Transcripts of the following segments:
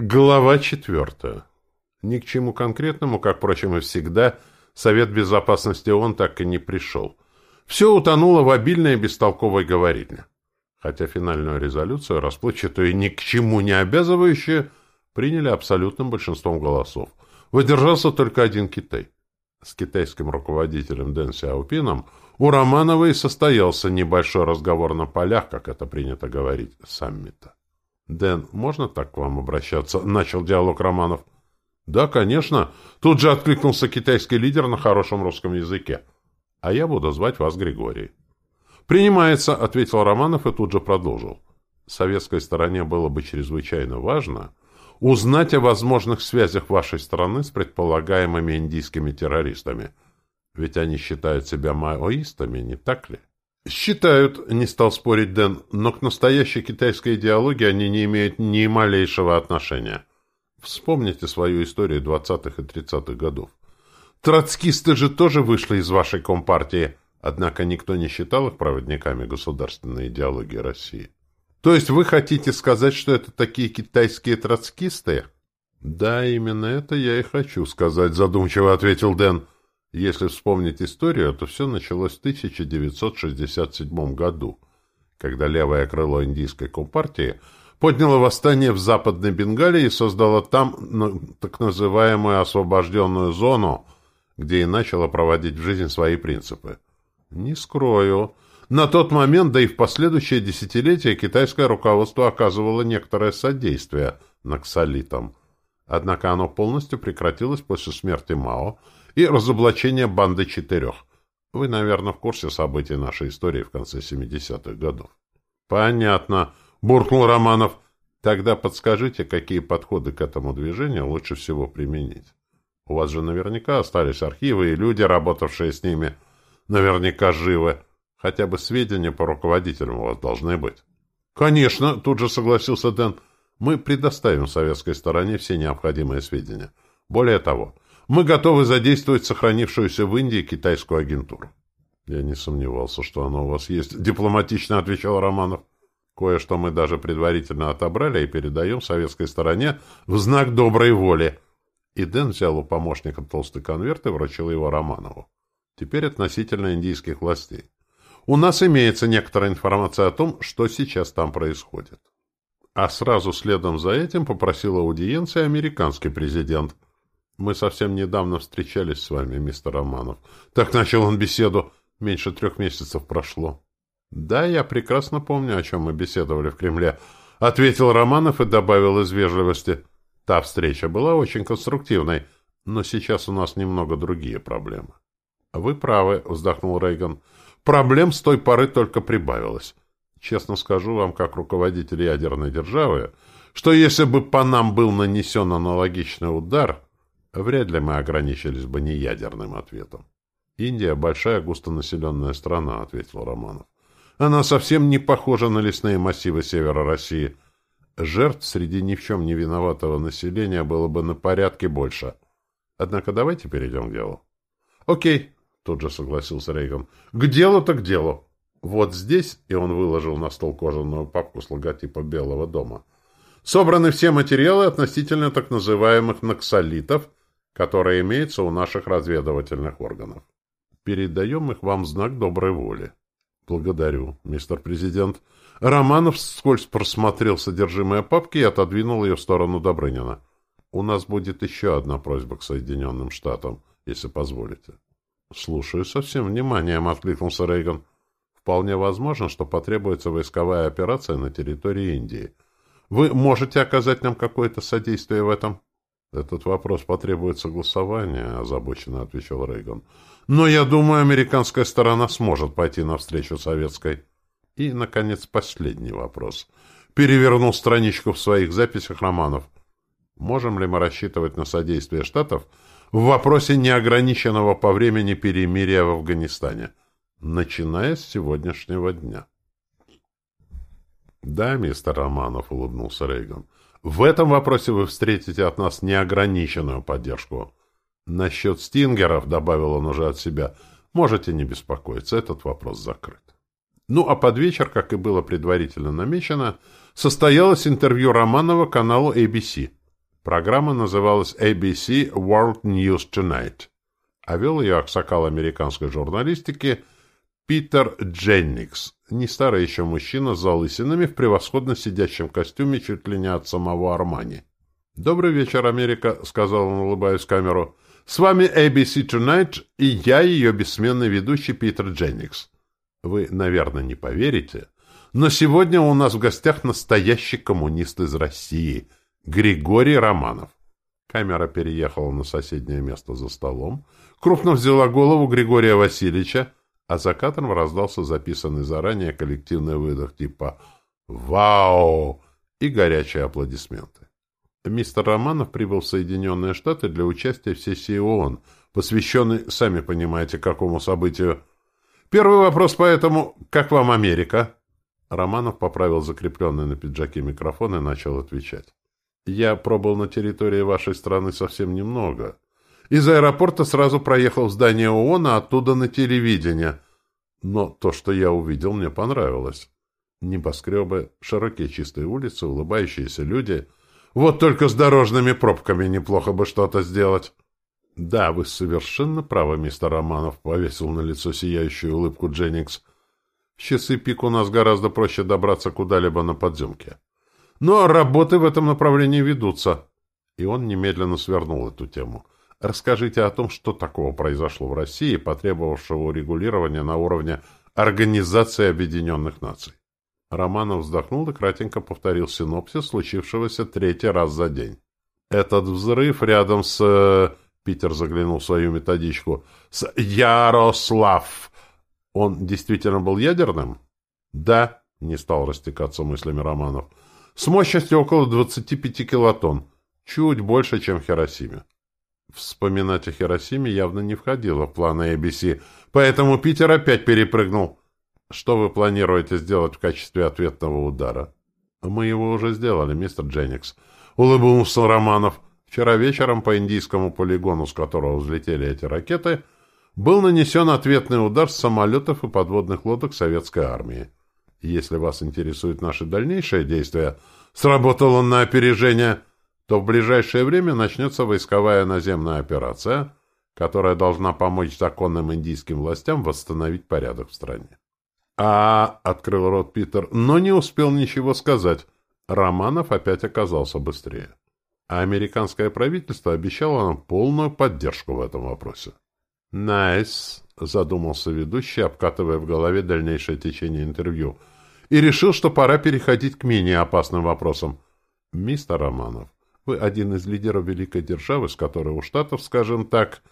Глава четвертая. Ни к чему конкретному, как, впрочем, и всегда, Совет Безопасности ООН так и не пришел. Все утонуло в обильной и бестолковой говорильне. Хотя финальную резолюцию, расплывчатую и ни к чему не обязывающую, приняли абсолютным большинством голосов. Выдержался только один Китай. С китайским руководителем Дэн Сяопином у Романова и состоялся небольшой разговор на полях, как это принято говорить, саммита. «Дэн, можно так к вам обращаться?» — начал диалог Романов. «Да, конечно». Тут же откликнулся китайский лидер на хорошем русском языке. «А я буду звать вас Григорий». «Принимается», — ответил Романов и тут же продолжил. «Советской стороне было бы чрезвычайно важно узнать о возможных связях вашей страны с предполагаемыми индийскими террористами. Ведь они считают себя маоистами, не так ли?» «Считают», — не стал спорить Дэн, «но к настоящей китайской идеологии они не имеют ни малейшего отношения. Вспомните свою историю двадцатых и тридцатых годов. Троцкисты же тоже вышли из вашей компартии, однако никто не считал их проводниками государственной идеологии России. То есть вы хотите сказать, что это такие китайские троцкисты?» «Да, именно это я и хочу сказать», — задумчиво ответил Дэн. Если вспомнить историю, то все началось в 1967 году, когда левое крыло индийской компартии подняло восстание в Западной Бенгалии и создало там так называемую освобожденную зону, где и начало проводить в жизнь свои принципы. Не скрою, на тот момент, да и в последующие десятилетия китайское руководство оказывало некоторое содействие наксалитам. Однако оно полностью прекратилось после смерти Мао – и разоблачение банды четырех. Вы, наверное, в курсе событий нашей истории в конце 70-х годов. Понятно, буркнул Романов. Тогда подскажите, какие подходы к этому движению лучше всего применить. У вас же наверняка остались архивы и люди, работавшие с ними. Наверняка живы. Хотя бы сведения по руководителям у вас должны быть. Конечно, тут же согласился Дэн. Мы предоставим советской стороне все необходимые сведения. Более того, мы готовы задействовать сохранившуюся в Индии китайскую агентуру. Я не сомневался, что она у вас есть, дипломатично отвечал Романов. Кое-что мы даже предварительно отобрали и передаем советской стороне в знак доброй воли. И Дэн взял у помощника толстый конверт и вручил его Романову. Теперь относительно индийских властей. У нас имеется некоторая информация о том, что сейчас там происходит. А сразу следом за этим попросил аудиенции американский президент – мы совсем недавно встречались с вами, мистер Романов. Так начал он беседу. Меньше трех месяцев прошло. Да, я прекрасно помню, о чем мы беседовали в Кремле. Ответил Романов и добавил из вежливости. Та встреча была очень конструктивной, но сейчас у нас немного другие проблемы. Вы правы, вздохнул Рейган. Проблем с той поры только прибавилось. Честно скажу вам, как руководитель ядерной державы, что если бы по нам был нанесен аналогичный удар, Вряд ли мы ограничились бы неядерным ответом. «Индия — большая густонаселенная страна», — ответил Романов. «Она совсем не похожа на лесные массивы севера России. Жертв среди ни в чем не виноватого населения было бы на порядке больше. Однако давайте перейдем к делу». «Окей», — тут же согласился Рейган. «К делу так к делу. Вот здесь, и он выложил на стол кожаную папку с логотипом Белого дома, собраны все материалы относительно так называемых наксолитов — которые имеются у наших разведывательных органов. Передаем их вам в знак доброй воли. Благодарю, мистер президент. Романов вскользь просмотрел содержимое папки и отодвинул ее в сторону Добрынина. У нас будет еще одна просьба к Соединенным Штатам, если позволите. Слушаю со всем вниманием, откликнулся Рейган. Вполне возможно, что потребуется войсковая операция на территории Индии. Вы можете оказать нам какое-то содействие в этом? «Этот вопрос потребует согласования», — озабоченно отвечал Рейган. «Но я думаю, американская сторона сможет пойти навстречу советской». И, наконец, последний вопрос. Перевернул страничку в своих записях романов. Можем ли мы рассчитывать на содействие Штатов в вопросе неограниченного по времени перемирия в Афганистане, начиная с сегодняшнего дня? «Да, мистер Романов», — улыбнулся Рейган. В этом вопросе вы встретите от нас неограниченную поддержку. Насчет стингеров, добавил он уже от себя, можете не беспокоиться, этот вопрос закрыт. Ну, а под вечер, как и было предварительно намечено, состоялось интервью Романова каналу ABC. Программа называлась ABC World News Tonight, а вел ее аксакал американской журналистики Питер Дженникс, не старый еще мужчина с залысинами в превосходно сидящем костюме чуть ли не от самого Армани. «Добрый вечер, Америка», — сказал он, улыбаясь в камеру. «С вами ABC Tonight, и я ее бессменный ведущий Питер Дженникс. Вы, наверное, не поверите, но сегодня у нас в гостях настоящий коммунист из России, Григорий Романов». Камера переехала на соседнее место за столом, крупно взяла голову Григория Васильевича, а за кадром раздался записанный заранее коллективный выдох типа «Вау!» и горячие аплодисменты. Мистер Романов прибыл в Соединенные Штаты для участия в сессии ООН, посвященной, сами понимаете, какому событию. Первый вопрос поэтому «Как вам Америка?» Романов поправил закрепленный на пиджаке микрофон и начал отвечать. «Я пробыл на территории вашей страны совсем немного. Из аэропорта сразу проехал в здание ООН, а оттуда на телевидение. Но то, что я увидел, мне понравилось. Небоскребы, широкие чистые улицы, улыбающиеся люди. Вот только с дорожными пробками неплохо бы что-то сделать. — Да, вы совершенно правы, мистер Романов, — повесил на лицо сияющую улыбку Дженнингс. — В часы пик у нас гораздо проще добраться куда-либо на подземке. Но работы в этом направлении ведутся. И он немедленно свернул эту тему. — Расскажите о том, что такого произошло в России, потребовавшего урегулирования на уровне Организации Объединенных Наций. Романов вздохнул и кратенько повторил синопсис случившегося третий раз за день. Этот взрыв рядом с... Э, Питер заглянул в свою методичку. С Ярослав. Он действительно был ядерным? Да, не стал растекаться мыслями Романов. С мощностью около 25 килотонн. Чуть больше, чем в Хиросиме. Вспоминать о Хиросиме явно не входило в планы ABC, поэтому Питер опять перепрыгнул. Что вы планируете сделать в качестве ответного удара? Мы его уже сделали, мистер Дженникс. Улыбнулся Романов. Вчера вечером по индийскому полигону, с которого взлетели эти ракеты, был нанесен ответный удар с самолетов и подводных лодок советской армии. Если вас интересуют наши дальнейшие действия, сработал он на опережение – то в ближайшее время начнется войсковая наземная операция, которая должна помочь законным индийским властям восстановить порядок в стране. А, — открыл рот Питер, но не успел ничего сказать. Романов опять оказался быстрее. А американское правительство обещало нам полную поддержку в этом вопросе. «Nice», — задумался ведущий, обкатывая в голове дальнейшее течение интервью, и решил, что пора переходить к менее опасным вопросам. «Мистер Романов, вы один из лидеров великой державы, с которой у Штатов, скажем так,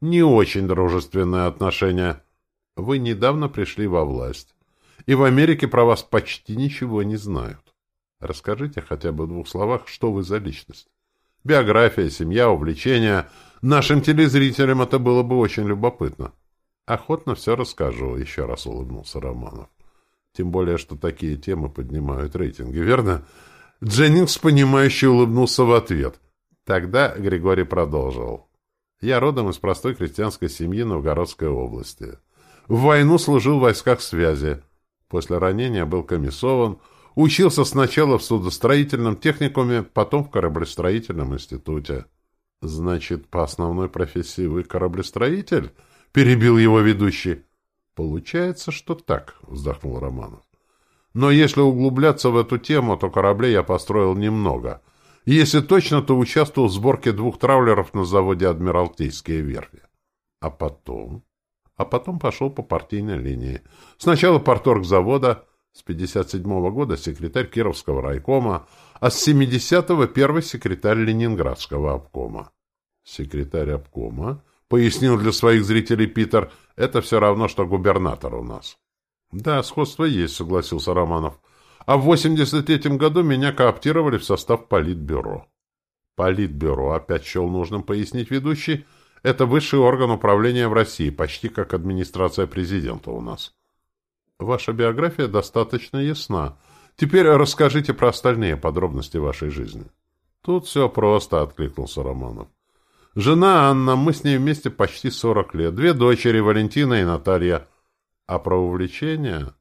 не очень дружественные отношения. Вы недавно пришли во власть, и в Америке про вас почти ничего не знают. Расскажите хотя бы в двух словах, что вы за личность. Биография, семья, увлечения. Нашим телезрителям это было бы очень любопытно. Охотно все расскажу, еще раз улыбнулся Романов. Тем более, что такие темы поднимают рейтинги, верно? — Дженнингс, понимающе улыбнулся в ответ. Тогда Григорий продолжил. «Я родом из простой крестьянской семьи Новгородской области. В войну служил в войсках связи. После ранения был комиссован, учился сначала в судостроительном техникуме, потом в кораблестроительном институте». «Значит, по основной профессии вы кораблестроитель?» — перебил его ведущий. «Получается, что так», — вздохнул Романов. Но если углубляться в эту тему, то кораблей я построил немного. Если точно, то участвовал в сборке двух траулеров на заводе «Адмиралтейские верфи». А потом... А потом пошел по партийной линии. Сначала порторг завода, с 57 -го года секретарь Кировского райкома, а с 70-го первый секретарь Ленинградского обкома. Секретарь обкома, пояснил для своих зрителей Питер, это все равно, что губернатор у нас. Да, сходство есть, согласился Романов. А в 83-м году меня кооптировали в состав Политбюро. Политбюро, опять счел нужным пояснить ведущий, это высший орган управления в России, почти как администрация президента у нас. Ваша биография достаточно ясна. Теперь расскажите про остальные подробности вашей жизни. Тут все просто, откликнулся Романов. Жена Анна, мы с ней вместе почти 40 лет. Две дочери, Валентина и Наталья. А про увлечение?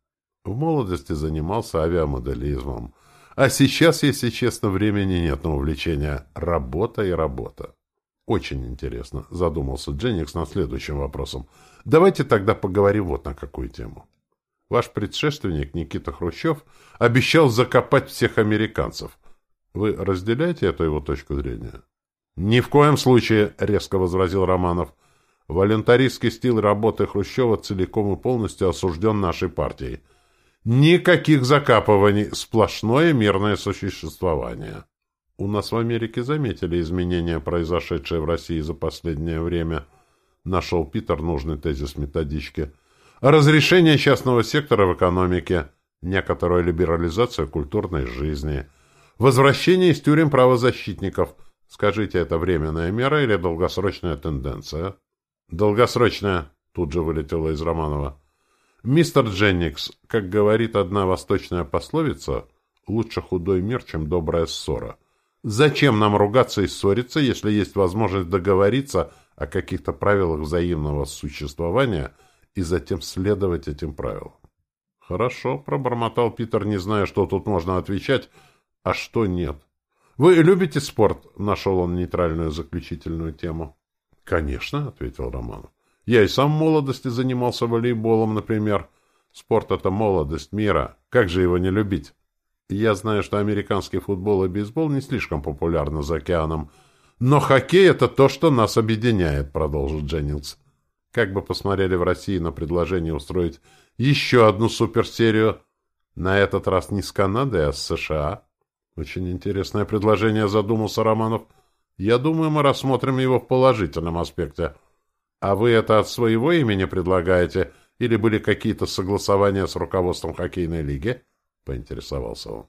В молодости занимался авиамоделизмом. А сейчас, если честно, времени нет на увлечение. Работа и работа. Очень интересно, задумался Дженникс над следующим вопросом. Давайте тогда поговорим вот на какую тему. Ваш предшественник Никита Хрущев обещал закопать всех американцев. Вы разделяете эту его точку зрения? Ни в коем случае, резко возразил Романов. Волонтаристский стиль работы Хрущева целиком и полностью осужден нашей партией. Никаких закапываний, сплошное мирное существование. У нас в Америке заметили изменения, произошедшие в России за последнее время. Нашел Питер нужный тезис методички. Разрешение частного сектора в экономике, некоторая либерализация культурной жизни, возвращение из тюрем правозащитников. Скажите, это временная мера или долгосрочная тенденция? Долгосрочная, тут же вылетела из Романова. «Мистер Дженникс, как говорит одна восточная пословица, лучше худой мир, чем добрая ссора. Зачем нам ругаться и ссориться, если есть возможность договориться о каких-то правилах взаимного существования и затем следовать этим правилам?» «Хорошо», — пробормотал Питер, не зная, что тут можно отвечать, а что нет. «Вы любите спорт?» — нашел он нейтральную заключительную тему. «Конечно», — ответил Романов. Я и сам в молодости занимался волейболом, например. Спорт — это молодость мира. Как же его не любить? Я знаю, что американский футбол и бейсбол не слишком популярны за океаном. Но хоккей — это то, что нас объединяет, — продолжил Дженнингс. Как бы посмотрели в России на предложение устроить еще одну суперсерию, на этот раз не с Канадой, а с США. Очень интересное предложение, задумался Романов. Я думаю, мы рассмотрим его в положительном аспекте — «А вы это от своего имени предлагаете? Или были какие-то согласования с руководством хоккейной лиги?» — поинтересовался он.